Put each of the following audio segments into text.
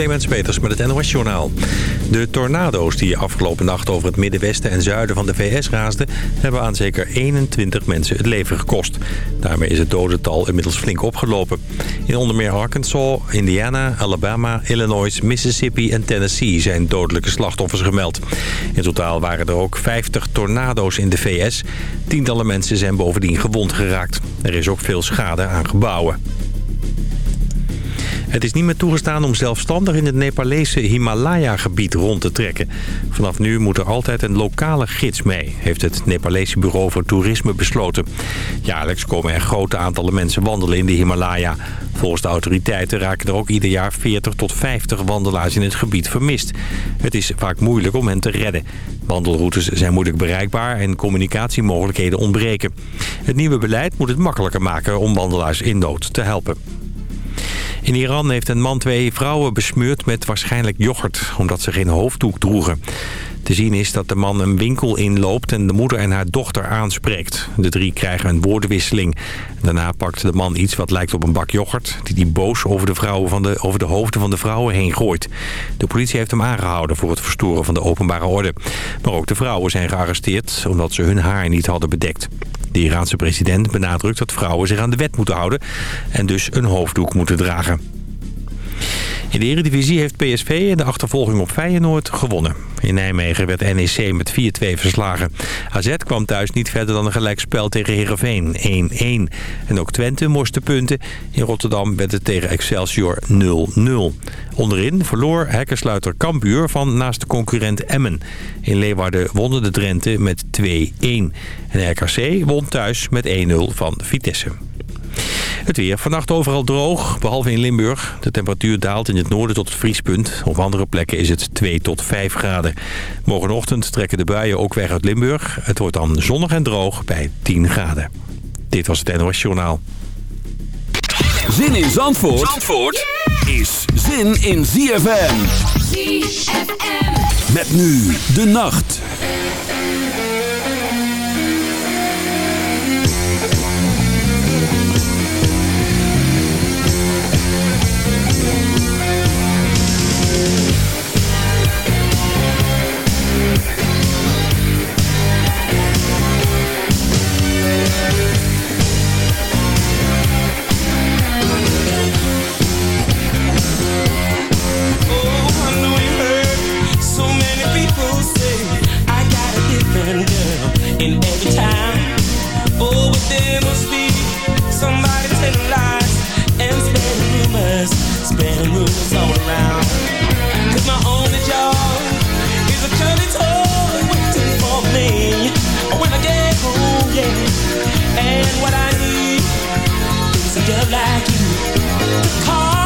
Clemens Peters met het NOS Journaal. De tornado's die afgelopen nacht over het middenwesten en zuiden van de VS raasden... hebben aan zeker 21 mensen het leven gekost. Daarmee is het dodental inmiddels flink opgelopen. In onder meer Arkansas, Indiana, Alabama, Illinois, Mississippi en Tennessee... zijn dodelijke slachtoffers gemeld. In totaal waren er ook 50 tornado's in de VS. Tientallen mensen zijn bovendien gewond geraakt. Er is ook veel schade aan gebouwen. Het is niet meer toegestaan om zelfstandig in het Nepalese Himalaya-gebied rond te trekken. Vanaf nu moet er altijd een lokale gids mee, heeft het Nepalese Bureau voor Toerisme besloten. Jaarlijks komen er grote aantallen mensen wandelen in de Himalaya. Volgens de autoriteiten raken er ook ieder jaar 40 tot 50 wandelaars in het gebied vermist. Het is vaak moeilijk om hen te redden. Wandelroutes zijn moeilijk bereikbaar en communicatiemogelijkheden ontbreken. Het nieuwe beleid moet het makkelijker maken om wandelaars in nood te helpen. In Iran heeft een man twee vrouwen besmeurd met waarschijnlijk yoghurt... omdat ze geen hoofddoek droegen. Te zien is dat de man een winkel inloopt en de moeder en haar dochter aanspreekt. De drie krijgen een woordenwisseling. Daarna pakt de man iets wat lijkt op een bak yoghurt... die hij boos over de, vrouwen van de, over de hoofden van de vrouwen heen gooit. De politie heeft hem aangehouden voor het verstoren van de openbare orde. Maar ook de vrouwen zijn gearresteerd omdat ze hun haar niet hadden bedekt. De Iraanse president benadrukt dat vrouwen zich aan de wet moeten houden... en dus een hoofddoek moeten dragen. In de Eredivisie heeft PSV de achtervolging op Feyenoord gewonnen. In Nijmegen werd NEC met 4-2 verslagen. AZ kwam thuis niet verder dan een gelijkspel tegen Heerenveen, 1-1. En ook Twente moest punten. In Rotterdam werd het tegen Excelsior 0-0. Onderin verloor hekkersluiter Kambuur van naast de concurrent Emmen. In Leeuwarden wonnen de Drenthe met 2-1. En RKC won thuis met 1-0 van Vitesse. Het weer. Vannacht overal droog, behalve in Limburg. De temperatuur daalt in het noorden tot het vriespunt. Op andere plekken is het 2 tot 5 graden. Morgenochtend trekken de buien ook weg uit Limburg. Het wordt dan zonnig en droog bij 10 graden. Dit was het NOS Journaal. Zin in Zandvoort, Zandvoort is zin in ZFM. ZFM. Met nu de nacht. Somebody telling lies and spreading rumors, spreading rumors all my only job is a waiting for me oh, when I get home. And what I need is a like you call.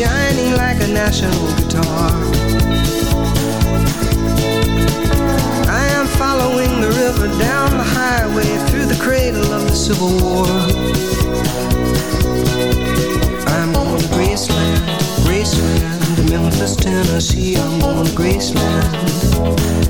shining like a national guitar. I am following the river down the highway through the cradle of the Civil War. I'm going to Graceland, Graceland, to Memphis, Tennessee. I'm going to Graceland.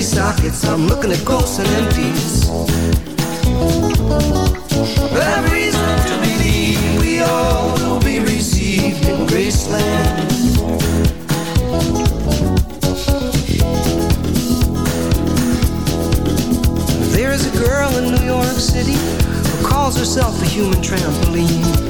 Empty sockets. I'm looking at ghosts and empties. I've reason to believe we all will be received in Graceland. There is a girl in New York City who calls herself a human trampoline.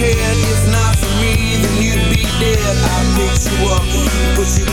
head is not for me, then you'd be dead. I picked you up, put you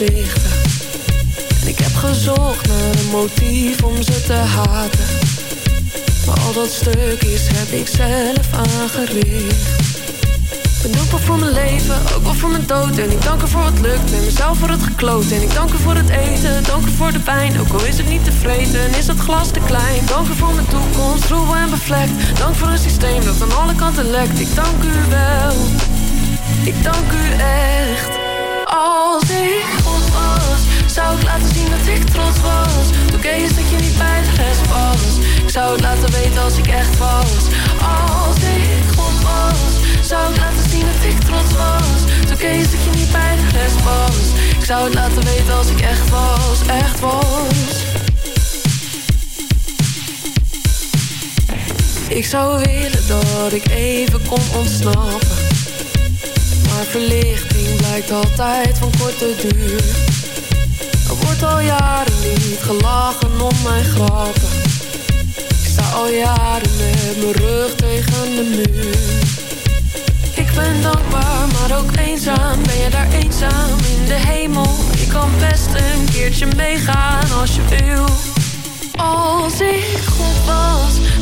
En ik heb gezocht naar een motief om ze te haten. Maar al dat stuk is heb ik zelf aangericht. Ben dankbaar voor mijn leven, ook wel voor mijn dood. En ik dank er voor wat lukt en mezelf voor het gekloot. En ik dank er voor het eten, dank er voor de pijn Ook al is het niet tevreden en is het glas te klein. Dank er voor mijn toekomst, troebel en bevlekt. Dank voor een systeem dat aan alle kanten lekt. Ik dank u wel, ik dank u echt. Als ik zou ik laten zien dat ik trots was. Toen kees dat je niet bij de rest was? Ik zou het laten weten als ik echt was. Als ik God was zou ik laten zien dat ik trots was. Toen kees dat je niet bij de rest was? Ik zou het laten weten als ik echt was, echt was. Ik zou willen dat ik even kon ontsnappen. Maar verlichting blijkt altijd van korte duur Er wordt al jaren niet gelachen om mijn grappen. Ik sta al jaren met mijn rug tegen de muur. Ik ben dankbaar, maar ook eenzaam. Ben je daar eenzaam in de hemel? Ik kan best een keertje meegaan als je wil. Als ik God was,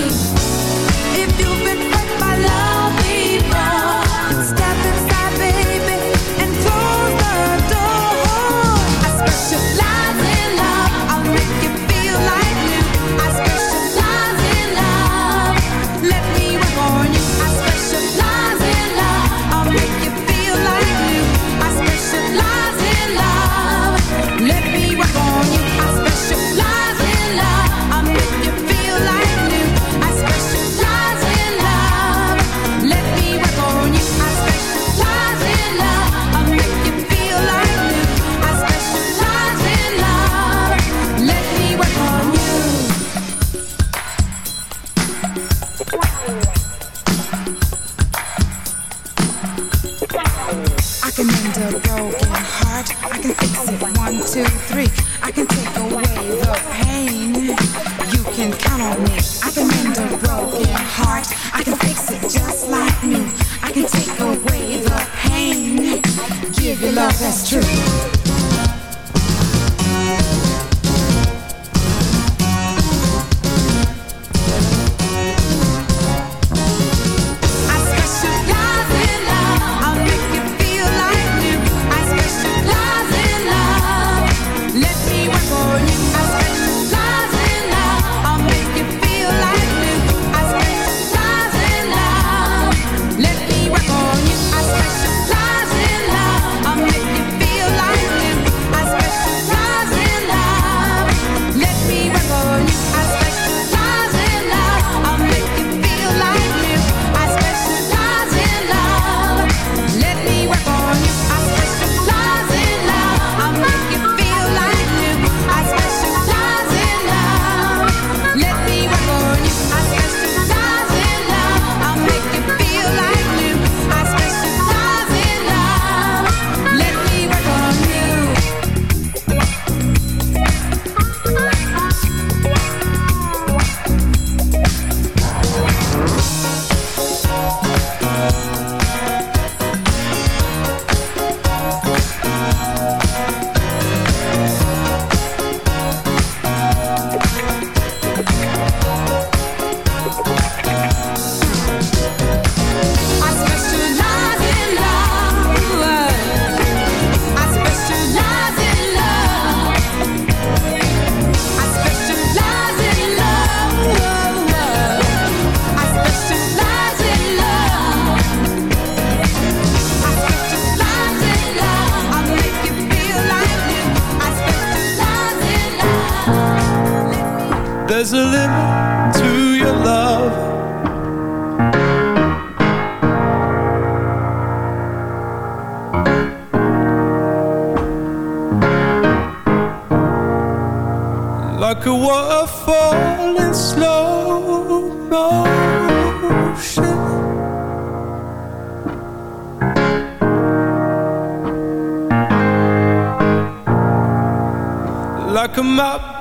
Peace.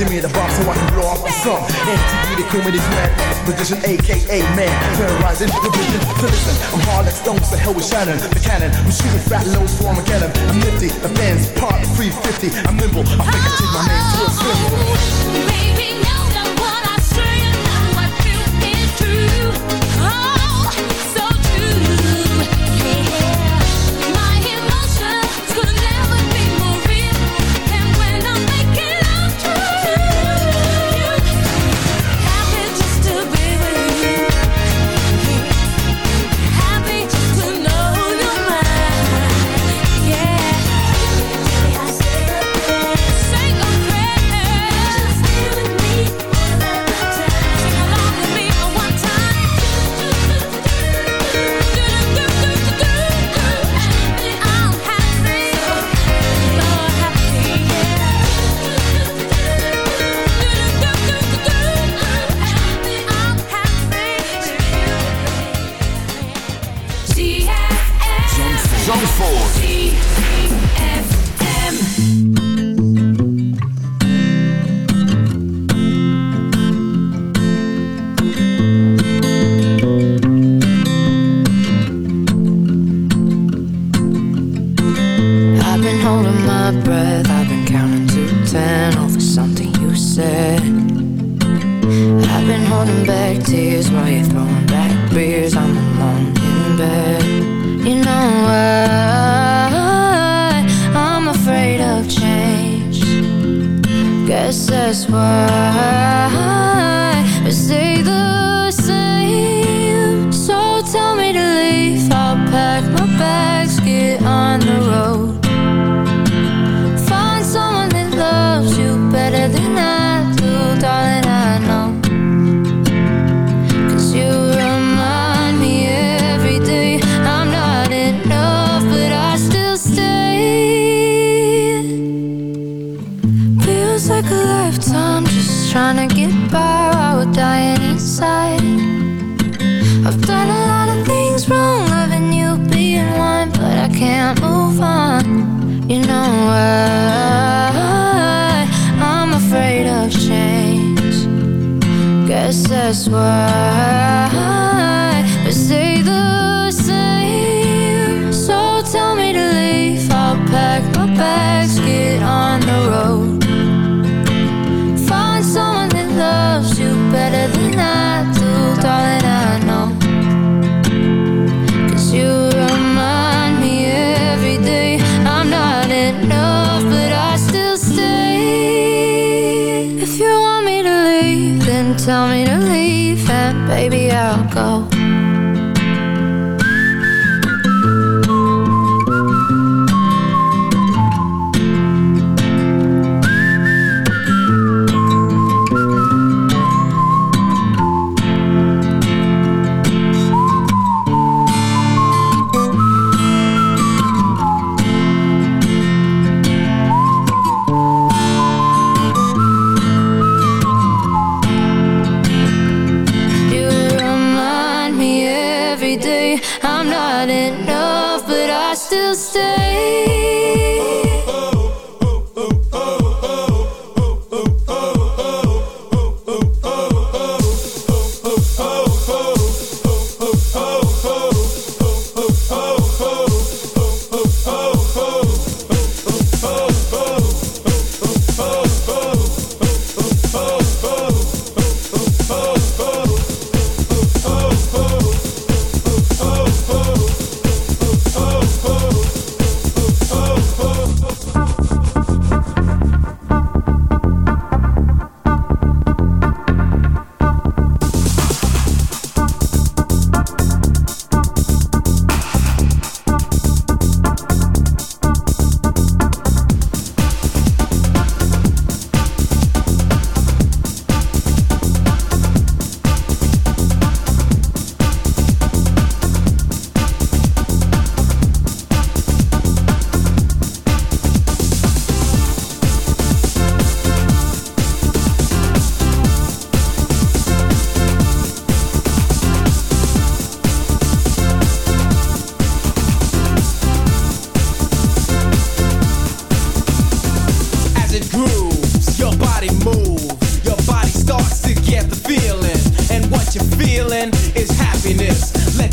Give me the bomb so I can blow off my song. MTV, the king with his mad position, aka man. Terrorizing the vision. So listen, I'm hard like stones, so hell with Shannon. The cannon, I'm shooting fat loads for Armageddon. I'm nifty, the fans part 350. I'm nimble, I think I take my name to a swim. Baby, no.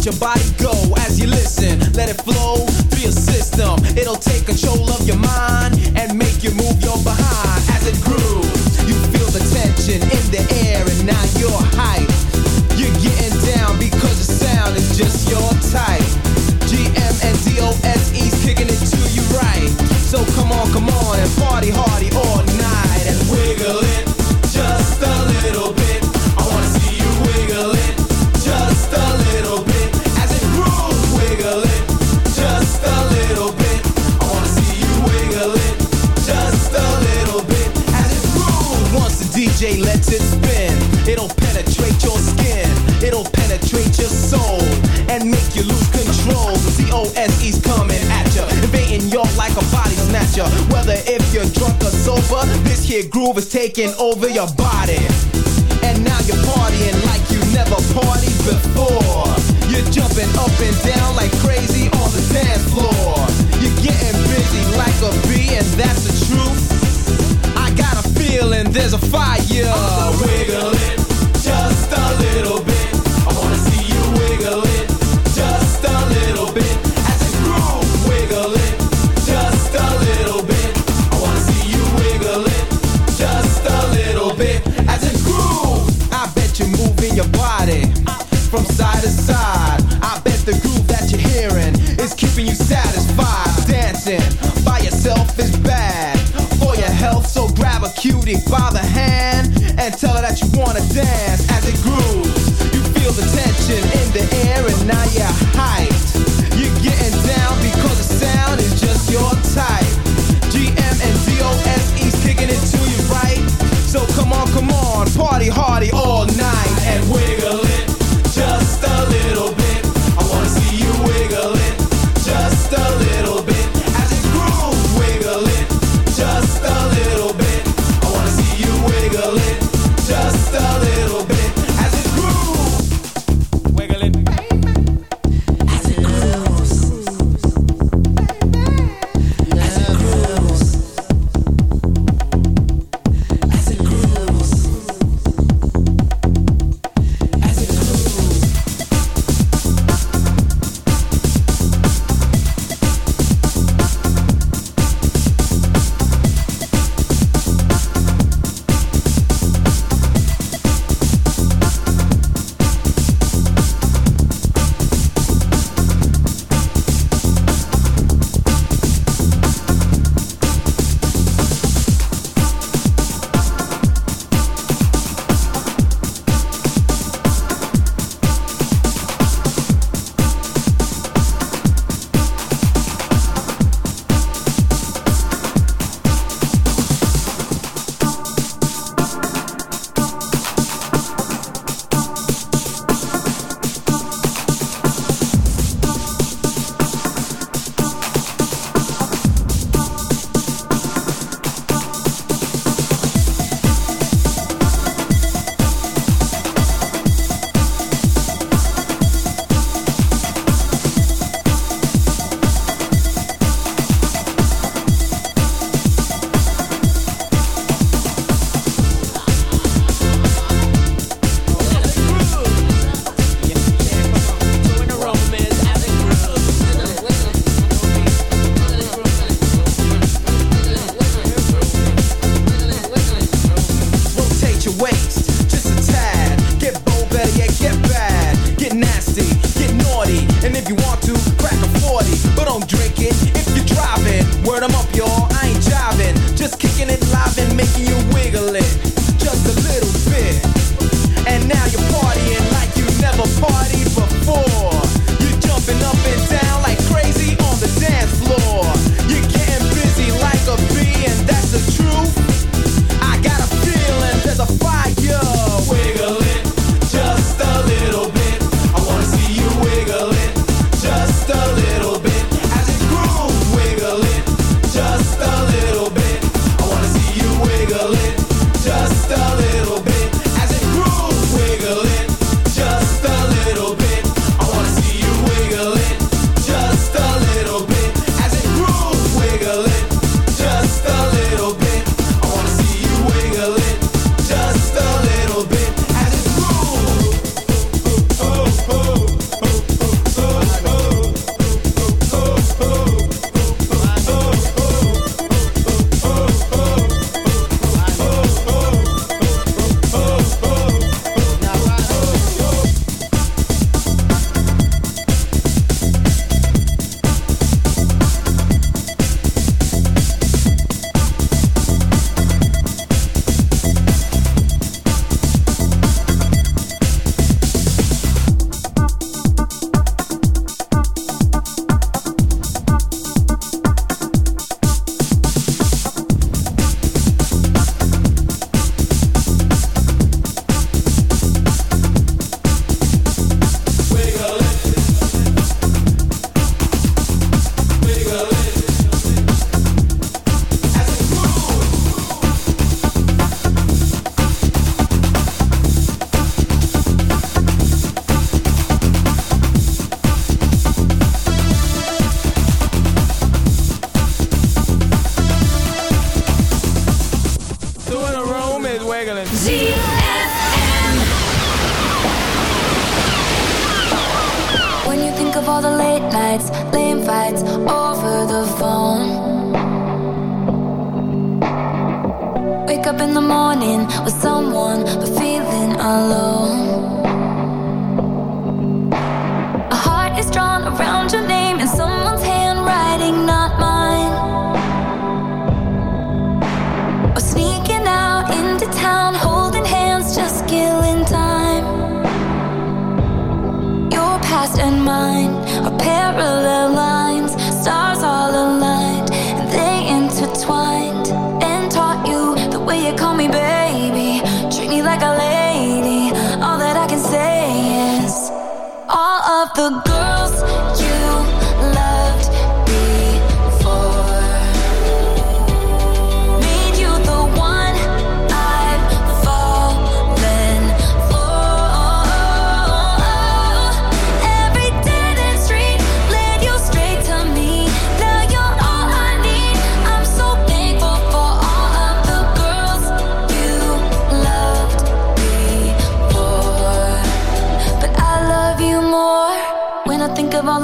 Your body taking over your body.